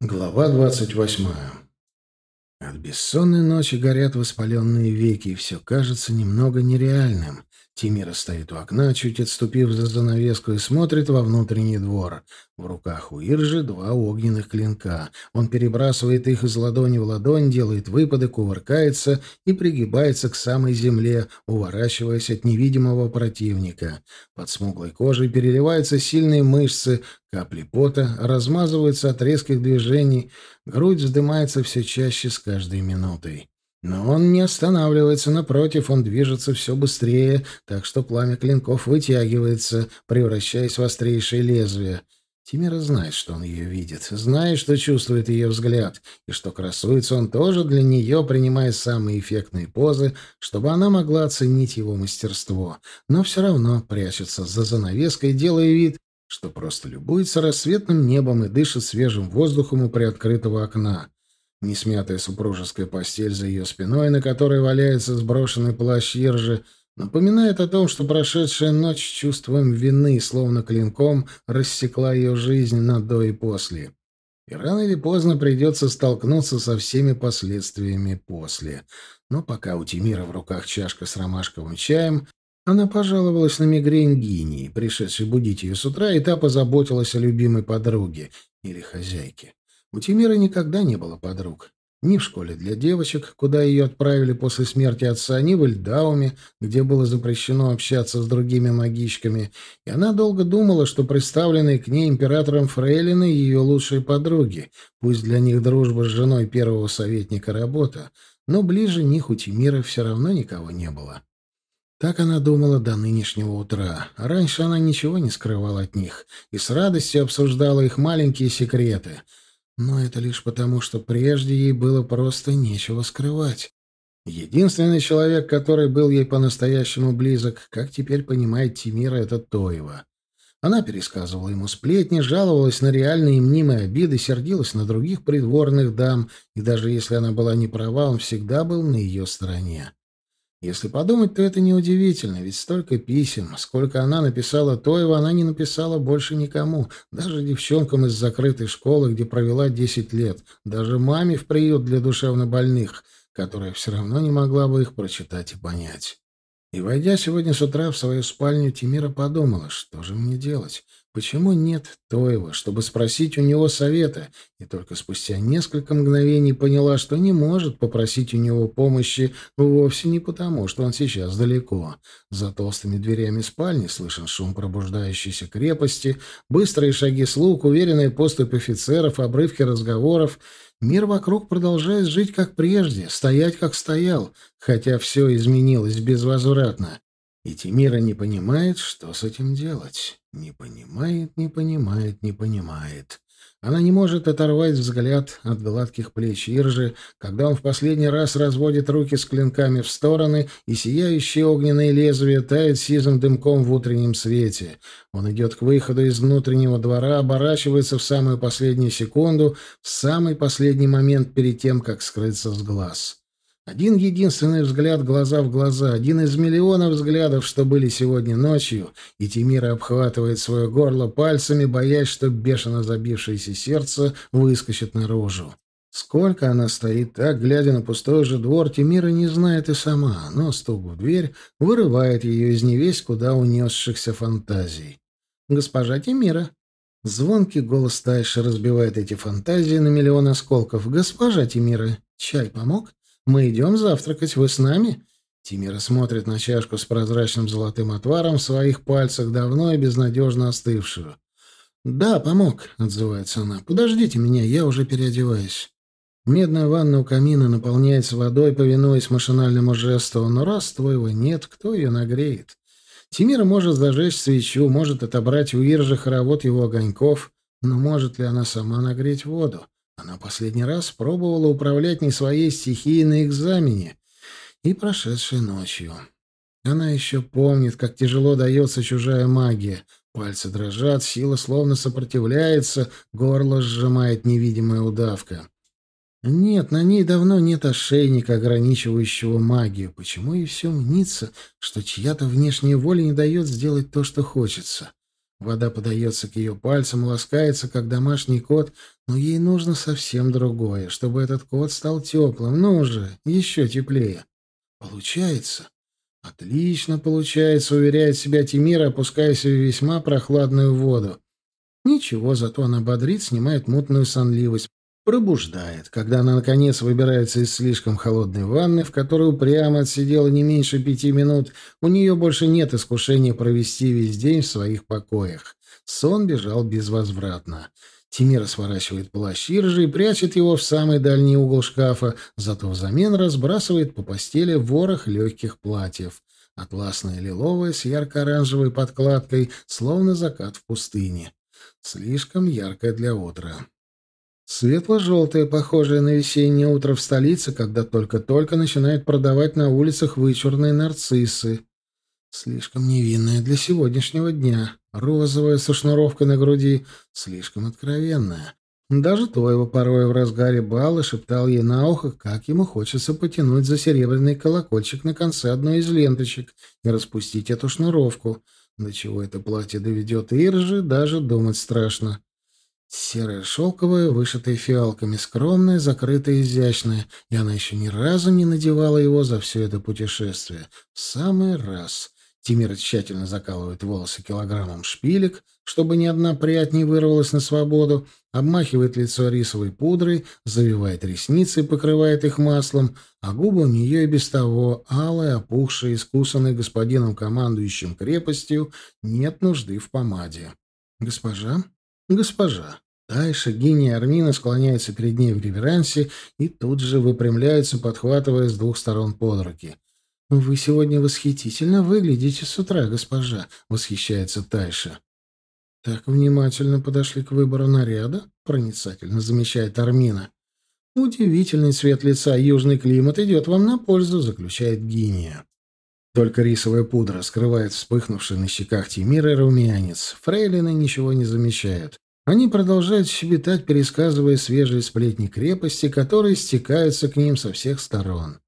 Глава двадцать восьмая. От бессонной ночи горят воспаленные веки, и все кажется немного нереальным. Тимира стоит у окна, чуть отступив за занавеску, и смотрит во внутренний двор. В руках у Иржи два огненных клинка. Он перебрасывает их из ладони в ладонь, делает выпады, кувыркается и пригибается к самой земле, уворачиваясь от невидимого противника. Под смуглой кожей переливаются сильные мышцы, капли пота размазываются от резких движений, грудь вздымается все чаще с каждой минутой. Но он не останавливается, напротив, он движется все быстрее, так что пламя клинков вытягивается, превращаясь в острейшее лезвие. Тимира знает, что он ее видит, знает, что чувствует ее взгляд, и что красуется он тоже для нее, принимая самые эффектные позы, чтобы она могла оценить его мастерство, но все равно прячется за занавеской, делая вид, что просто любуется рассветным небом и дышит свежим воздухом у приоткрытого окна. Несмятая супружеская постель за ее спиной, на которой валяется сброшенный плащ Иржи, напоминает о том, что прошедшая ночь чувством вины, словно клинком, рассекла ее жизнь на до и после. И рано или поздно придется столкнуться со всеми последствиями после. Но пока у Тимира в руках чашка с ромашковым чаем, она пожаловалась на мигрень Гинии, пришедшей будить ее с утра, и та позаботилась о любимой подруге или хозяйке. У Тимира никогда не было подруг. Ни в школе для девочек, куда ее отправили после смерти отца, ни в Эльдауме, где было запрещено общаться с другими магичками, и она долго думала, что представленные к ней императором Фрейлины ее лучшие подруги, пусть для них дружба с женой первого советника работа, но ближе них у Тимира все равно никого не было. Так она думала до нынешнего утра. Раньше она ничего не скрывала от них и с радостью обсуждала их маленькие секреты — но это лишь потому, что прежде ей было просто нечего скрывать. Единственный человек, который был ей по-настоящему близок, как теперь понимает Тимира, это Тоева. Она пересказывала ему сплетни, жаловалась на реальные и мнимые обиды, сердилась на других придворных дам, и даже если она была не права, он всегда был на ее стороне. Если подумать, то это неудивительно, ведь столько писем, сколько она написала Тоева, она не написала больше никому, даже девчонкам из закрытой школы, где провела десять лет, даже маме в приют для душевнобольных, которая все равно не могла бы их прочитать и понять. И, войдя сегодня с утра в свою спальню, Тимира подумала, что же мне делать? Почему нет Тоева, чтобы спросить у него совета, и только спустя несколько мгновений поняла, что не может попросить у него помощи вовсе не потому, что он сейчас далеко. За толстыми дверями спальни слышен шум пробуждающейся крепости, быстрые шаги слуг, уверенная поступь офицеров, обрывки разговоров. Мир вокруг продолжает жить как прежде, стоять как стоял, хотя все изменилось безвозвратно. И Тимира не понимает, что с этим делать. Не понимает, не понимает, не понимает. Она не может оторвать взгляд от гладких плеч Иржи, когда он в последний раз разводит руки с клинками в стороны, и сияющие огненные лезвия тают сизым дымком в утреннем свете. Он идет к выходу из внутреннего двора, оборачивается в самую последнюю секунду, в самый последний момент перед тем, как скрыться с глаз. Один единственный взгляд глаза в глаза, один из миллионов взглядов, что были сегодня ночью, и Тимира обхватывает свое горло пальцами, боясь, что бешено забившееся сердце выскочит наружу. Сколько она стоит так, глядя на пустой же двор, Тимира не знает и сама, но стук в дверь вырывает ее из невесть куда унесшихся фантазий. «Госпожа Тимира!» Звонкий голос Тайши разбивает эти фантазии на миллион осколков. «Госпожа Тимира, чай помог?» Мы идем завтракать, вы с нами?» Тимира смотрит на чашку с прозрачным золотым отваром в своих пальцах, давно и безнадежно остывшую. «Да, помог», — отзывается она. «Подождите меня, я уже переодеваюсь». Медная ванна у камина наполняется водой, повинуясь машинальному жесту, но раз твоего нет, кто ее нагреет? Тимира может зажечь свечу, может отобрать у Иржи хоровод его огоньков, но может ли она сама нагреть воду? Она последний раз пробовала управлять не своей стихией на экзамене и прошедшей ночью. Она еще помнит, как тяжело дается чужая магия. Пальцы дрожат, сила словно сопротивляется, горло сжимает невидимая удавка. Нет, на ней давно нет ошейника, ограничивающего магию. Почему ей все мнится, что чья-то внешняя воля не дает сделать то, что хочется? Вода подается к ее пальцам, ласкается, как домашний кот, но ей нужно совсем другое, чтобы этот кот стал теплым, ну уже, еще теплее. Получается. Отлично получается, уверяет себя Тимира, опускаясь в весьма прохладную воду. Ничего, зато она бодрит, снимает мутную сонливость, пробуждает, когда она, наконец, выбирается из слишком холодной ванны, в которой упрямо отсидела не меньше пяти минут, у нее больше нет искушения провести весь день в своих покоях. Сон бежал безвозвратно. Тимира сворачивает плащ Иржи и прячет его в самый дальний угол шкафа, зато взамен разбрасывает по постели ворох легких платьев. Атласное лиловое с ярко-оранжевой подкладкой, словно закат в пустыне. Слишком яркое для утра. Светло-желтое, похожее на весеннее утро в столице, когда только-только начинают продавать на улицах вычурные нарциссы. Слишком невинное для сегодняшнего дня. Розовая со шнуровкой на груди. Слишком откровенная. Даже Тоева порой в разгаре бала шептал ей на ухо, как ему хочется потянуть за серебряный колокольчик на конце одной из ленточек и распустить эту шнуровку. До чего это платье доведет Иржи, даже думать страшно. Серая шелковая, вышитая фиалками, скромная, закрытая, изящная, и она еще ни разу не надевала его за все это путешествие. В самый раз. Тимир тщательно закалывает волосы килограммом шпилек, чтобы ни одна прядь не вырвалась на свободу, обмахивает лицо рисовой пудрой, завивает ресницы и покрывает их маслом, а губы у нее и без того, алые, опухшие, искусанные господином командующим крепостью, нет нужды в помаде. «Госпожа?» «Госпожа». Тайша, Гиня и Армина склоняются перед ней в реверансе и тут же выпрямляются, подхватывая с двух сторон под руки. «Вы сегодня восхитительно выглядите с утра, госпожа», — восхищается Тайша. «Так внимательно подошли к выбору наряда?» — проницательно замечает Армина. «Удивительный цвет лица, южный климат идет вам на пользу», — заключает Гиния. Только рисовая пудра скрывает вспыхнувший на щеках Тимира румянец. Фрейлины ничего не замечают. Они продолжают щебетать, пересказывая свежие сплетни крепости, которые стекаются к ним со всех сторон.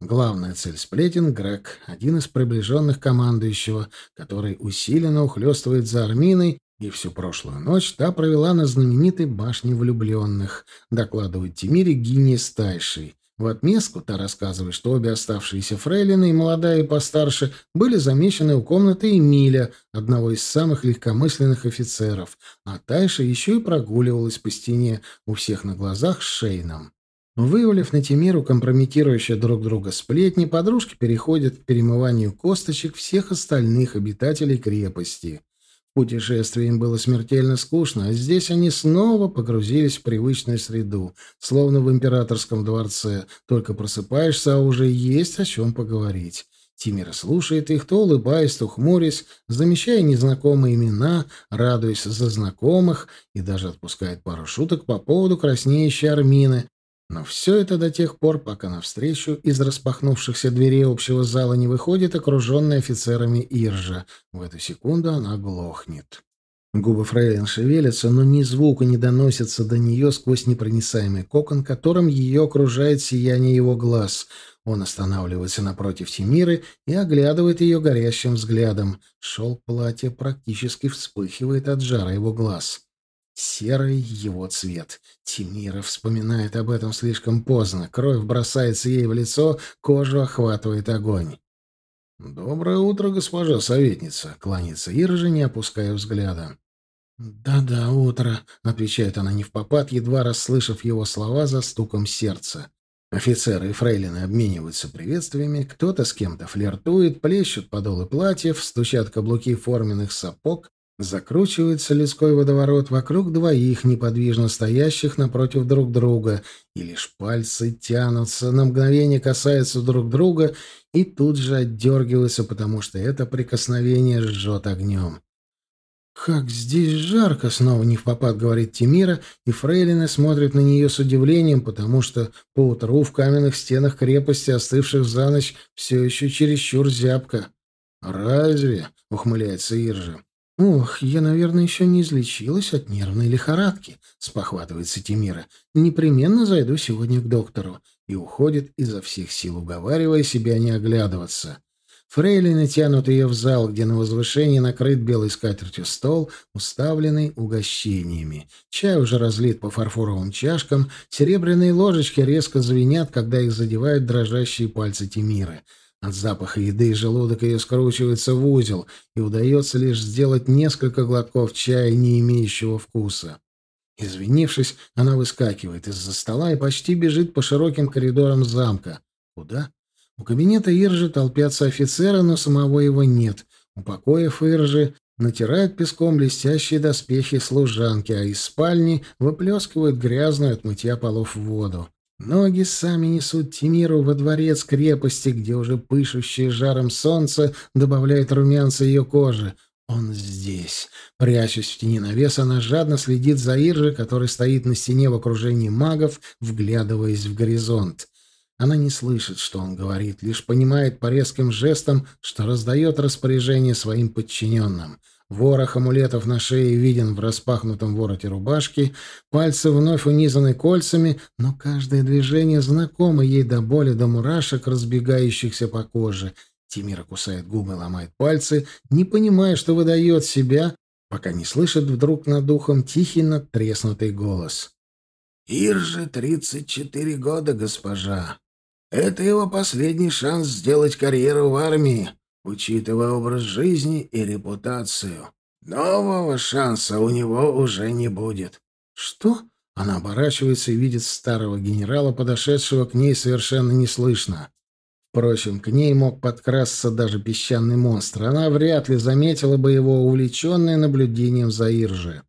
Главная цель сплетен — Грег, один из приближенных командующего, который усиленно ухлёстывает за Арминой, и всю прошлую ночь та провела на знаменитой башне влюбленных, докладывает Тимире Гинни с Тайшей. В отместку та рассказывает, что обе оставшиеся фрейлины, и молодая, и постарше, были замечены у комнаты Эмиля, одного из самых легкомысленных офицеров, а Тайша еще и прогуливалась по стене у всех на глазах с Шейном. Вывалив на Тимиру компрометирующие друг друга сплетни, подружки переходят к перемыванию косточек всех остальных обитателей крепости — Путешествие им было смертельно скучно, а здесь они снова погрузились в привычную среду, словно в императорском дворце. Только просыпаешься, а уже есть о чем поговорить. Тимир слушает их, то улыбаясь, то хмурясь, замечая незнакомые имена, радуясь за знакомых и даже отпускает пару шуток по поводу краснеющей Армины, но все это до тех пор, пока навстречу из распахнувшихся дверей общего зала не выходит окруженная офицерами Иржа. В эту секунду она глохнет. Губы Фрейлин шевелятся, но ни звука не доносится до нее сквозь непроницаемый кокон, которым ее окружает сияние его глаз. Он останавливается напротив Тимиры и оглядывает ее горящим взглядом. Шелк платья практически вспыхивает от жара его глаз. Серый его цвет. Тимира вспоминает об этом слишком поздно. Кровь бросается ей в лицо, кожу охватывает огонь. «Доброе утро, госпожа советница», — кланяется Ира не опуская взгляда. «Да-да, утро», — отвечает она не в попад, едва расслышав его слова за стуком сердца. Офицеры и фрейлины обмениваются приветствиями, кто-то с кем-то флиртует, плещут подолы платьев, стучат каблуки форменных сапог, Закручивается людской водоворот вокруг двоих, неподвижно стоящих напротив друг друга, и лишь пальцы тянутся, на мгновение касаются друг друга и тут же отдергиваются, потому что это прикосновение жжет огнем. «Как здесь жарко!» — снова не в попад говорит Тимира, и фрейлины смотрят на нее с удивлением, потому что поутру в каменных стенах крепости, остывших за ночь, все еще чересчур зябко. «Разве?» — ухмыляется Иржа. «Ох, я, наверное, еще не излечилась от нервной лихорадки», — спохватывается Тимира. «Непременно зайду сегодня к доктору». И уходит изо всех сил, уговаривая себя не оглядываться. Фрейлины тянут ее в зал, где на возвышении накрыт белой скатертью стол, уставленный угощениями. Чай уже разлит по фарфоровым чашкам, серебряные ложечки резко звенят, когда их задевают дрожащие пальцы Тимиры. От запаха еды желудок ее скручивается в узел, и удается лишь сделать несколько глотков чая, не имеющего вкуса. Извинившись, она выскакивает из-за стола и почти бежит по широким коридорам замка. Куда? У кабинета Иржи толпятся офицеры, но самого его нет. У покоев Иржи натирают песком блестящие доспехи служанки, а из спальни выплескивают грязную от мытья полов воду. Ноги сами несут Тимиру во дворец крепости, где уже пышущее жаром солнце добавляет румянца ее кожи. Он здесь. Прячась в тени навеса, она жадно следит за Иржи, который стоит на стене в окружении магов, вглядываясь в горизонт. Она не слышит, что он говорит, лишь понимает по резким жестам, что раздает распоряжение своим подчиненным. Ворох амулетов на шее виден в распахнутом вороте рубашки, пальцы вновь унизаны кольцами, но каждое движение знакомо ей до боли, до мурашек, разбегающихся по коже — Тимира кусает губы, ломает пальцы, не понимая, что выдает себя, пока не слышит вдруг над духом тихий надтреснутый голос. «Ирже тридцать четыре года, госпожа. Это его последний шанс сделать карьеру в армии, учитывая образ жизни и репутацию. Нового шанса у него уже не будет». «Что?» Она оборачивается и видит старого генерала, подошедшего к ней совершенно неслышно. Впрочем, к ней мог подкрасться даже песчаный монстр. Она вряд ли заметила бы его увлеченное наблюдением за Иржи.